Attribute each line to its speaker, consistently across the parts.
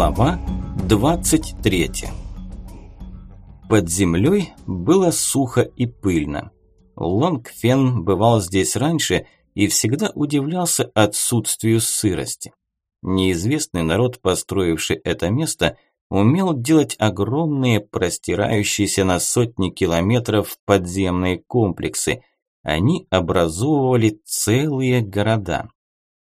Speaker 1: Глава 23 Под землей было сухо и пыльно. Лонгфен бывал здесь раньше и всегда удивлялся отсутствию сырости. Неизвестный народ, построивший это место, умел делать огромные, простирающиеся на сотни километров подземные комплексы. Они образовывали целые города.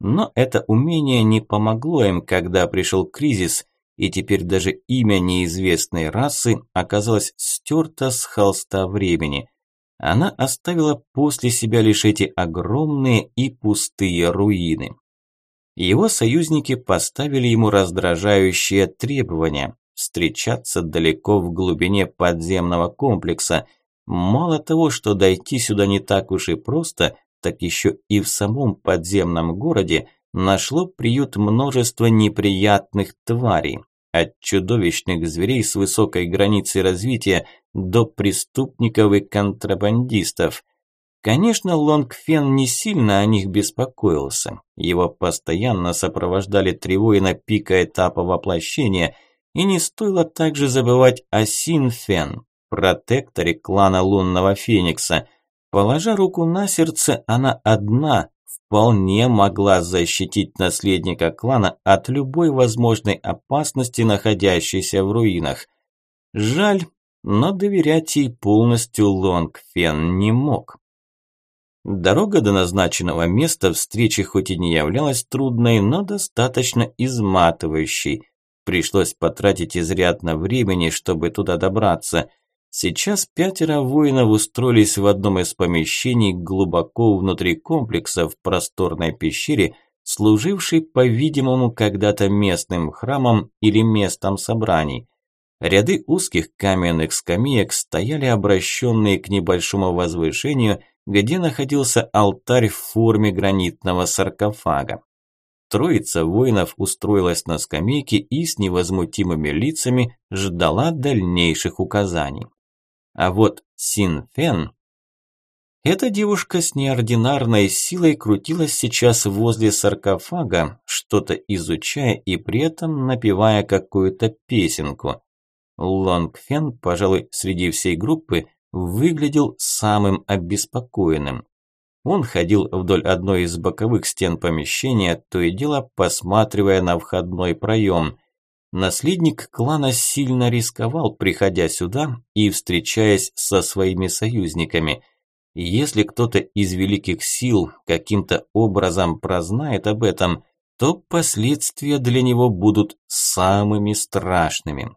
Speaker 1: Но это умение не помогло им, когда пришел кризис, и теперь даже имя неизвестной расы оказалось стерто с холста времени. Она оставила после себя лишь эти огромные и пустые руины. Его союзники поставили ему раздражающее требование – встречаться далеко в глубине подземного комплекса. Мало того, что дойти сюда не так уж и просто, так еще и в самом подземном городе нашло приют множество неприятных тварей, от чудовищных зверей с высокой границей развития до преступников и контрабандистов. Конечно, Лонгфен не сильно о них беспокоился. Его постоянно сопровождали три воина пика этапа воплощения, и не стоило также забывать о Синфен, протекторе клана Лунного Феникса – Положа руку на сердце, она одна вполне могла защитить наследника клана от любой возможной опасности, находящейся в руинах. Жаль, но доверять ей полностью Лонгфен не мог. Дорога до назначенного места встречи хоть и не являлась трудной, но достаточно изматывающей. Пришлось потратить изрядно времени, чтобы туда добраться – Сейчас пятеро воинов устроились в одном из помещений глубоко внутри комплекса в просторной пещере, служившей, по-видимому, когда-то местным храмом или местом собраний. Ряды узких каменных скамеек стояли обращенные к небольшому возвышению, где находился алтарь в форме гранитного саркофага. Троица воинов устроилась на скамейке и с невозмутимыми лицами ждала дальнейших указаний. А вот Син Фен... Эта девушка с неординарной силой крутилась сейчас возле саркофага, что-то изучая и при этом напевая какую-то песенку. Лонг Фен, пожалуй, среди всей группы выглядел самым обеспокоенным. Он ходил вдоль одной из боковых стен помещения, то и дело посматривая на входной проем. Наследник клана сильно рисковал, приходя сюда и встречаясь со своими союзниками. Если кто-то из великих сил каким-то образом прознает об этом, то последствия для него будут самыми страшными.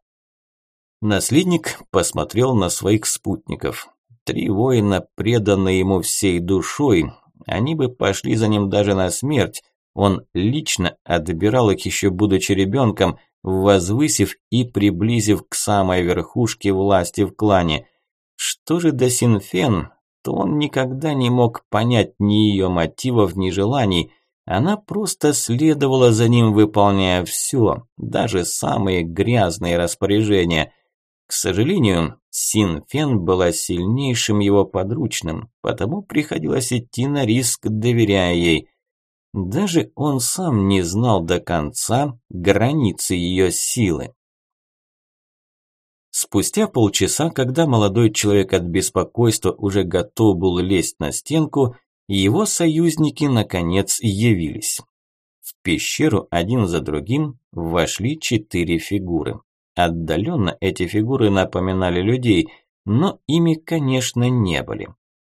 Speaker 1: Наследник посмотрел на своих спутников. Три воина, преданные ему всей душой, они бы пошли за ним даже на смерть. Он лично отбирал их еще будучи ребенком – возвысив и приблизив к самой верхушке власти в клане. Что же до Синфен, то он никогда не мог понять ни ее мотивов, ни желаний. Она просто следовала за ним, выполняя все, даже самые грязные распоряжения. К сожалению, Синфен была сильнейшим его подручным, потому приходилось идти на риск, доверяя ей – даже он сам не знал до конца границы ее силы. Спустя полчаса, когда молодой человек от беспокойства уже готов был лезть на стенку, его союзники наконец явились. В пещеру один за другим вошли четыре фигуры. Отдаленно эти фигуры напоминали людей, но ими, конечно, не были.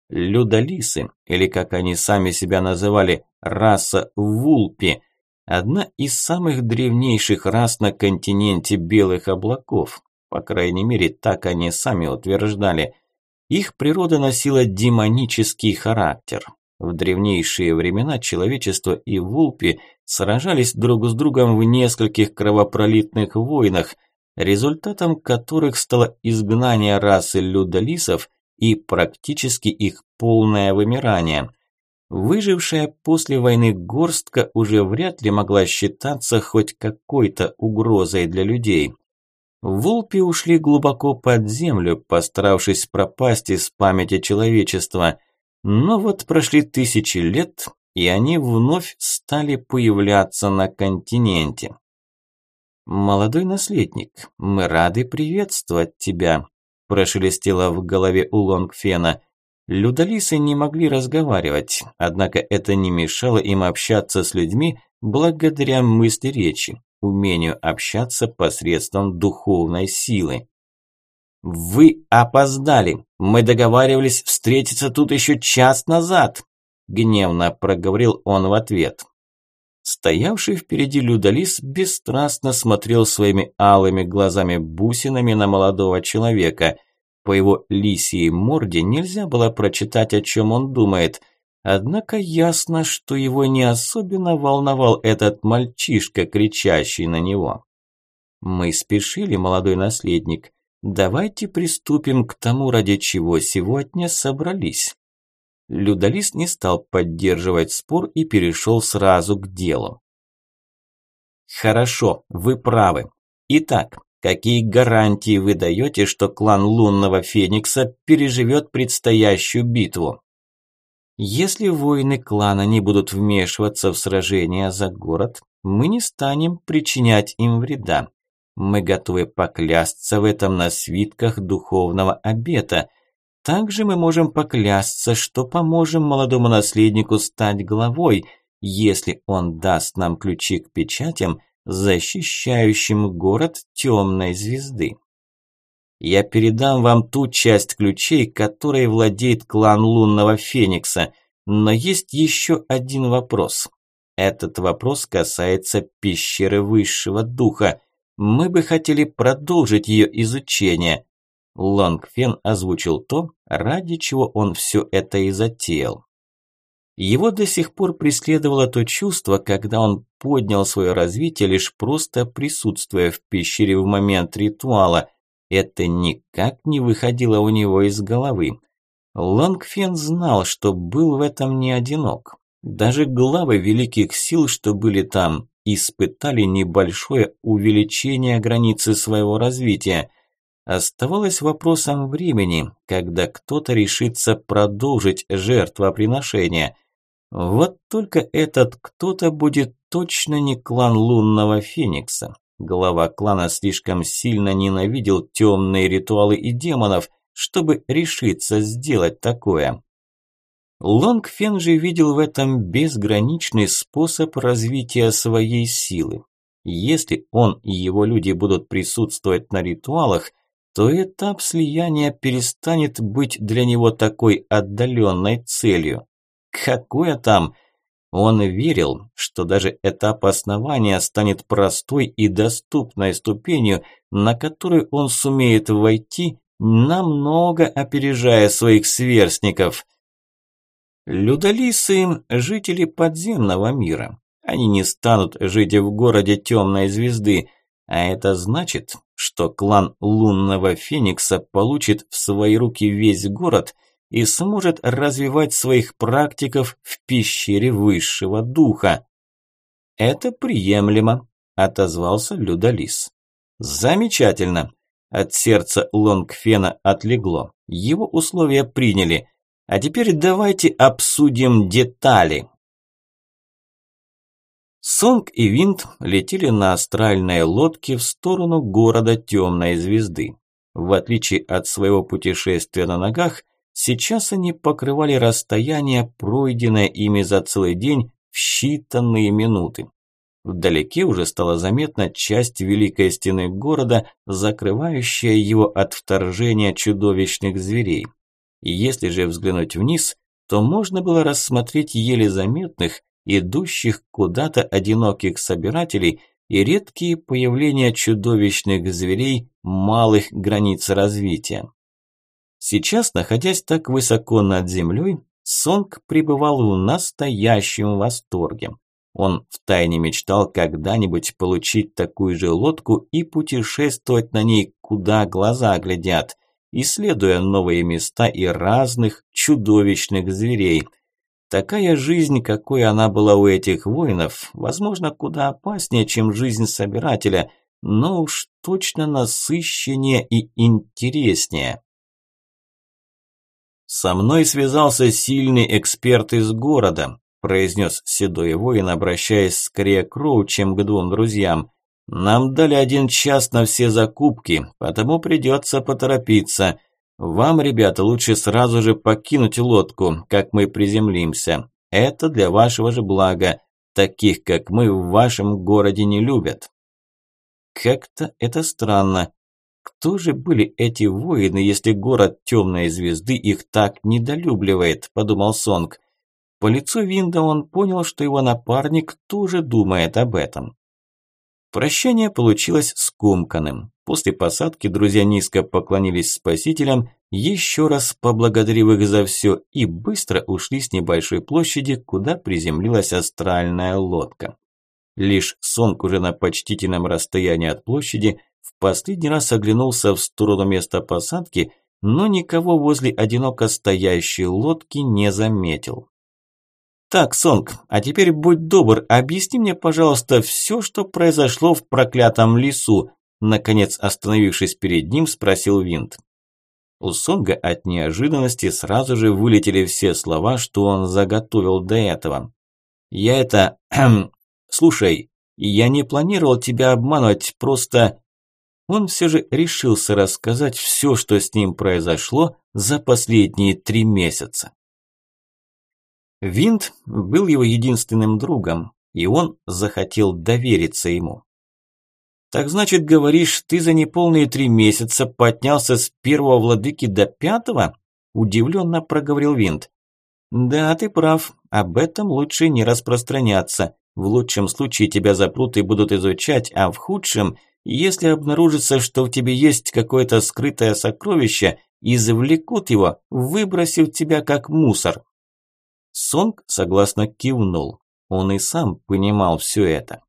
Speaker 1: Людолисы, или как они сами себя называли, раса Вулпи, одна из самых древнейших рас на континенте Белых облаков. По крайней мере, так они сами утверждали. Их природа носила демонический характер. В древнейшие времена человечество и Вулпи сражались друг с другом в нескольких кровопролитных войнах, результатом которых стало изгнание расы людолисов и практически их полное вымирание. Выжившая после войны горстка уже вряд ли могла считаться хоть какой-то угрозой для людей. Волпи ушли глубоко под землю, постаравшись пропасть из памяти человечества. Но вот прошли тысячи лет, и они вновь стали появляться на континенте. «Молодой наследник, мы рады приветствовать тебя», – прошелестело в голове у Лонгфена. Людолисы не могли разговаривать, однако это не мешало им общаться с людьми благодаря мысли речи, умению общаться посредством духовной силы. «Вы опоздали! Мы договаривались встретиться тут еще час назад!» Гневно проговорил он в ответ. Стоявший впереди Людолис бесстрастно смотрел своими алыми глазами-бусинами на молодого человека. По его лисьей морде нельзя было прочитать, о чем он думает. Однако ясно, что его не особенно волновал этот мальчишка, кричащий на него. «Мы спешили, молодой наследник. Давайте приступим к тому, ради чего сегодня собрались». Людолис не стал поддерживать спор и перешел сразу к делу. Хорошо, вы правы. Итак, какие гарантии вы даете, что клан Лунного Феникса переживет предстоящую битву? Если воины клана не будут вмешиваться в сражение за город, мы не станем причинять им вреда. Мы готовы поклясться в этом на свитках духовного обета – также мы можем поклясться, что поможем молодому наследнику стать главой, если он даст нам ключи к печатям, защищающим город темной звезды. Я передам вам ту часть ключей, которой владеет клан Лунного Феникса, но есть еще один вопрос. Этот вопрос касается пещеры Высшего Духа. Мы бы хотели продолжить ее изучение – Лонгфен озвучил то, ради чего он все это и затеял. Его до сих пор преследовало то чувство, когда он поднял свое развитие, лишь просто присутствуя в пещере в момент ритуала. Это никак не выходило у него из головы. Лонгфен знал, что был в этом не одинок. Даже главы великих сил, что были там, испытали небольшое увеличение границы своего развития – оставалось вопросом времени, когда кто-то решится продолжить жертвоприношение. Вот только этот кто-то будет точно не клан лунного феникса. Глава клана слишком сильно ненавидел темные ритуалы и демонов, чтобы решиться сделать такое. Лонг Фен же видел в этом безграничный способ развития своей силы. Если он и его люди будут присутствовать на ритуалах, то этап слияния перестанет быть для него такой отдаленной целью. Какое там? Он верил, что даже этап основания станет простой и доступной ступенью, на которую он сумеет войти, намного опережая своих сверстников. Людолисы – жители подземного мира. Они не станут жить в городе темной звезды, а это значит, что клан Лунного Феникса получит в свои руки весь город и сможет развивать своих практиков в пещере высшего духа. Это приемлемо, отозвался Людолис. Замечательно. От сердца Лонгфена отлегло. Его условия приняли. А теперь давайте обсудим детали. Сонг и Винт летели на астральной лодке в сторону города Темной Звезды. В отличие от своего путешествия на ногах, сейчас они покрывали расстояние, пройденное ими за целый день в считанные минуты. Вдалеке уже стала заметна часть Великой Стены города, закрывающая его от вторжения чудовищных зверей. Если же взглянуть вниз, то можно было рассмотреть еле заметных, идущих куда-то одиноких собирателей и редкие появления чудовищных зверей малых границ развития. Сейчас, находясь так высоко над землей, Сонг пребывал в настоящем восторге. Он втайне мечтал когда-нибудь получить такую же лодку и путешествовать на ней, куда глаза глядят, исследуя новые места и разных чудовищных зверей – Такая жизнь, какой она была у этих воинов, возможно, куда опаснее, чем жизнь собирателя, но уж точно насыщеннее и интереснее. «Со мной связался сильный эксперт из города», – произнес седой воин, обращаясь скорее к Кроу, чем к двум друзьям. Нам дали один час на все закупки, потому придется поторопиться. Вам, ребята, лучше сразу же покинуть лодку, как мы приземлимся. Это для вашего же блага. Таких, как мы, в вашем городе не любят. Как-то это странно. Кто же были эти воины, если город темной звезды их так недолюбливает, подумал Сонг. По лицу Винда он понял, что его напарник тоже думает об этом. Прощание получилось скомканным. После посадки друзья низко поклонились спасителям, еще раз поблагодарив их за все, и быстро ушли с небольшой площади, куда приземлилась астральная лодка. Лишь Сонг уже на почтительном расстоянии от площади в последний раз оглянулся в сторону места посадки, но никого возле одиноко стоящей лодки не заметил. «Так, Сонг, а теперь будь добр, объясни мне, пожалуйста, все, что произошло в проклятом лесу», наконец остановившись перед ним, спросил Винт. У Сонга от неожиданности сразу же вылетели все слова, что он заготовил до этого. «Я это... Слушай, я не планировал тебя обманывать, просто...» Он все же решился рассказать все, что с ним произошло за последние три месяца. Винт был его единственным другом, и он захотел довериться ему. «Так значит, говоришь, ты за неполные три месяца поднялся с первого владыки до пятого?» – удивленно проговорил Винт. «Да, ты прав, об этом лучше не распространяться. В лучшем случае тебя запрут и будут изучать, а в худшем, если обнаружится, что в тебе есть какое-то скрытое сокровище, извлекут его, выбросив тебя как мусор». Сонг согласно кивнул. Он и сам понимал все это.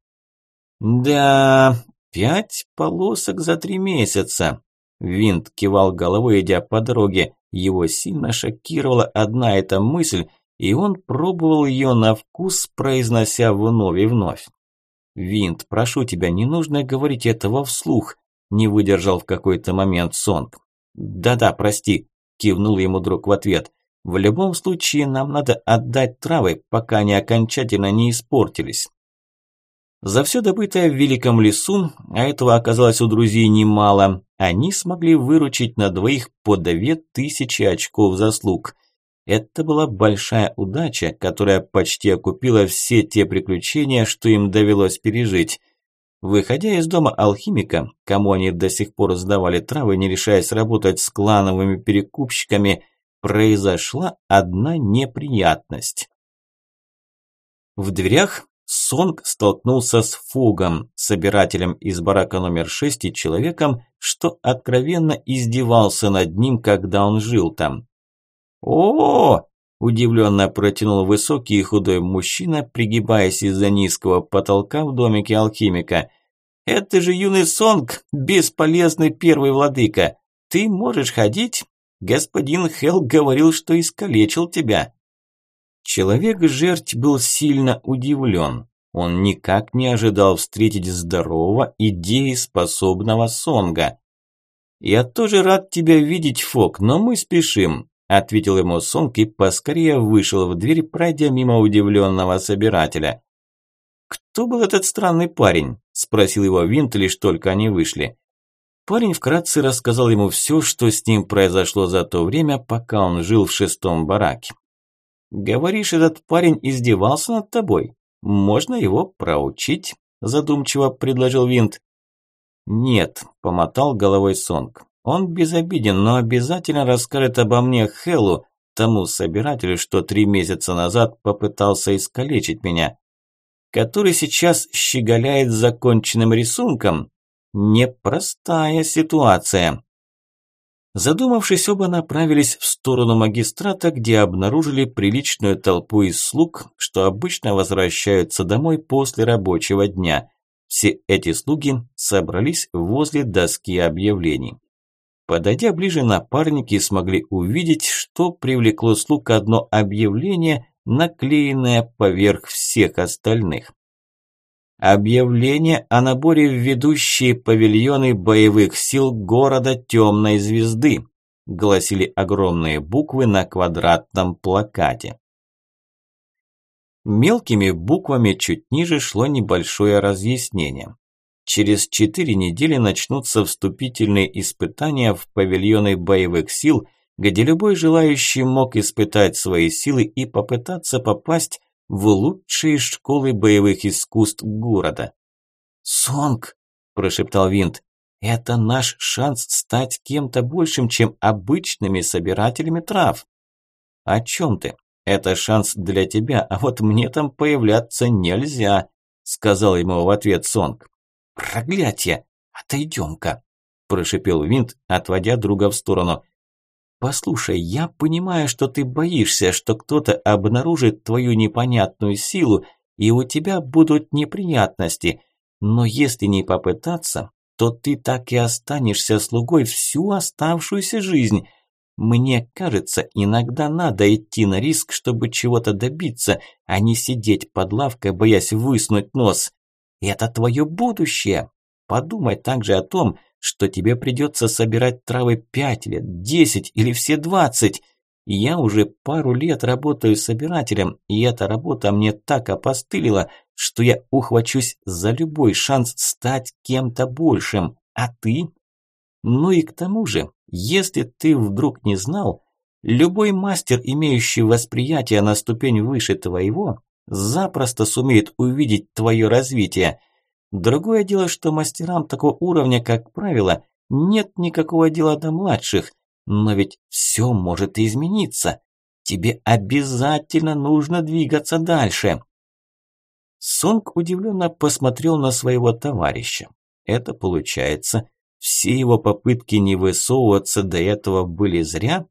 Speaker 1: «Да, пять полосок за три месяца». Винт кивал головой, идя по дороге. Его сильно шокировала одна эта мысль, и он пробовал ее на вкус, произнося вновь и вновь. «Винт, прошу тебя, не нужно говорить этого вслух», – не выдержал в какой-то момент Сонг. «Да-да, прости», – кивнул ему друг в ответ. В любом случае нам надо отдать травы, пока они окончательно не испортились. За все добытое в Великом лесу, а этого оказалось у друзей немало, они смогли выручить на двоих по две тысячи очков заслуг. Это была большая удача, которая почти окупила все те приключения, что им довелось пережить. Выходя из дома алхимика, кому они до сих пор сдавали травы, не решаясь работать с клановыми перекупщиками, произошла одна неприятность. В дверях Сонг столкнулся с Фугом, собирателем из барака номер 6 и человеком, что откровенно издевался над ним, когда он жил там. о, -о, удивленно протянул высокий и худой мужчина, пригибаясь из-за низкого потолка в домике алхимика. «Это же юный Сонг, бесполезный первый владыка! Ты можешь ходить, Господин Хелл говорил, что искалечил тебя». Человек-жерть был сильно удивлен. Он никак не ожидал встретить здорового и дееспособного Сонга. «Я тоже рад тебя видеть, Фок, но мы спешим», – ответил ему Сонг и поскорее вышел в дверь, пройдя мимо удивленного собирателя. «Кто был этот странный парень?» – спросил его Винт, лишь только они вышли. Парень вкратце рассказал ему все, что с ним произошло за то время, пока он жил в шестом бараке. «Говоришь, этот парень издевался над тобой? Можно его проучить?» – задумчиво предложил Винт. «Нет», – помотал головой Сонг. «Он безобиден, но обязательно расскажет обо мне Хеллу, тому собирателю, что три месяца назад попытался искалечить меня, который сейчас щеголяет законченным рисунком, Непростая ситуация. Задумавшись, оба направились в сторону магистрата, где обнаружили приличную толпу из слуг, что обычно возвращаются домой после рабочего дня. Все эти слуги собрались возле доски объявлений. Подойдя ближе, напарники смогли увидеть, что привлекло слуг одно объявление, наклеенное поверх всех остальных. Объявление о наборе в ведущие павильоны боевых сил города Темной Звезды, гласили огромные буквы на квадратном плакате. Мелкими буквами чуть ниже шло небольшое разъяснение. через четыре недели начнутся вступительные испытания в павильоны боевых сил, где любой желающий мог испытать свои силы и попытаться попасть в лучшие школы боевых искусств города. «Сонг!» – прошептал Винт. «Это наш шанс стать кем-то большим, чем обычными собирателями трав». «О чем ты? Это шанс для тебя, а вот мне там появляться нельзя», – сказал ему в ответ Сонг. «Проклятие! Отойдем-ка!» – прошипел Винт, отводя друга в сторону. «Послушай, я понимаю, что ты боишься, что кто-то обнаружит твою непонятную силу, и у тебя будут неприятности, но если не попытаться, то ты так и останешься слугой всю оставшуюся жизнь. Мне кажется, иногда надо идти на риск, чтобы чего-то добиться, а не сидеть под лавкой, боясь высунуть нос. Это твое будущее. Подумай также о том, что тебе придется собирать травы пять лет, десять или все двадцать. Я уже пару лет работаю собирателем, и эта работа мне так опостылила, что я ухвачусь за любой шанс стать кем-то большим. А ты? Ну и к тому же, если ты вдруг не знал, любой мастер, имеющий восприятие на ступень выше твоего, запросто сумеет увидеть твое развитие. Другое дело, что мастерам такого уровня, как правило, нет никакого дела до младших, но ведь все может измениться. Тебе обязательно нужно двигаться дальше. Сонг удивленно посмотрел на своего товарища. Это получается, все его попытки не высовываться до этого были зря?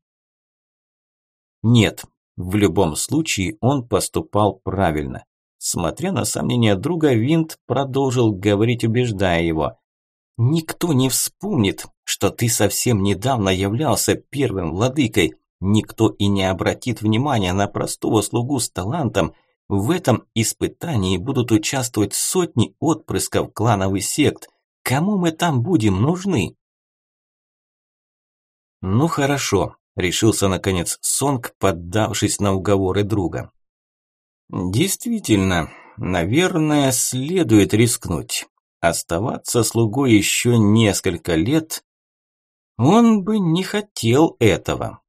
Speaker 1: Нет, в любом случае он поступал правильно. Смотря на сомнения друга, Винт продолжил говорить, убеждая его. «Никто не вспомнит, что ты совсем недавно являлся первым владыкой. Никто и не обратит внимания на простого слугу с талантом. В этом испытании будут участвовать сотни отпрысков кланов и сект. Кому мы там будем нужны?» «Ну хорошо», – решился наконец Сонг, поддавшись на уговоры друга. Действительно, наверное, следует рискнуть. Оставаться слугой еще несколько лет он бы не хотел этого.